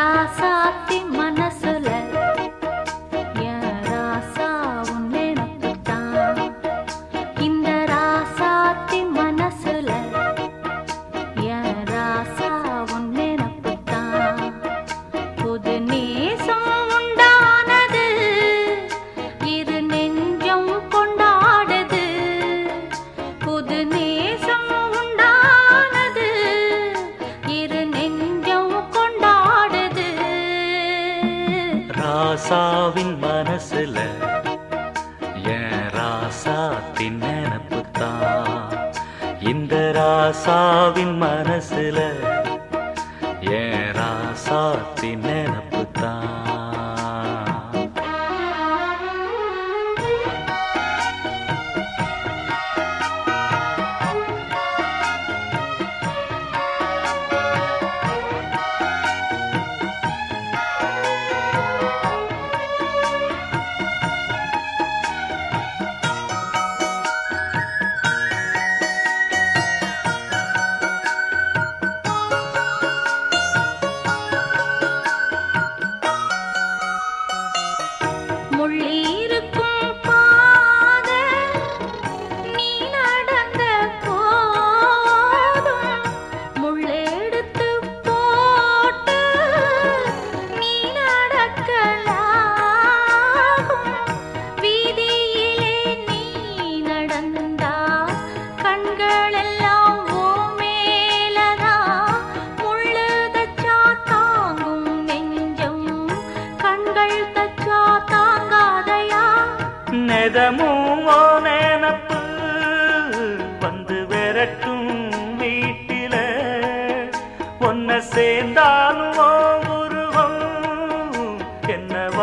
प्यासा तिम ராசாவின் மனசுல என் ராசாத்தின் நினப்பு தான் இந்த ராசாவின் மனசுல என் ராசாத்தின் நினப்பு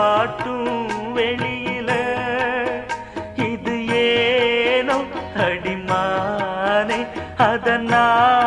காட்டும் வெளியில. இது ஏனோ அடிமானே அதனால்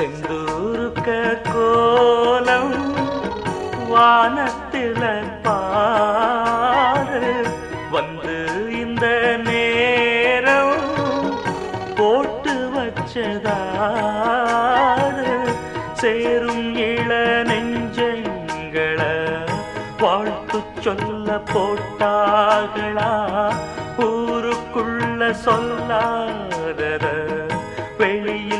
செந்தூருக்க கோலம் வானத்தில பாரு. வந்து இந்த நேரம் போட்டு வச்சதாரு. சேரும் இள நெஞ்சங்கள வாழ்த்து சொல்ல போட்டார்களா? ஊருக்குள்ள சொல்லாதத வெளியில்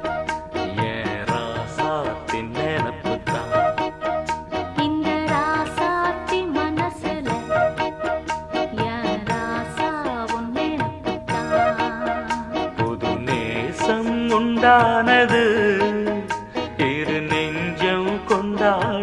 கொண்டானது. இரு நெஞ்சம் கொண்டானது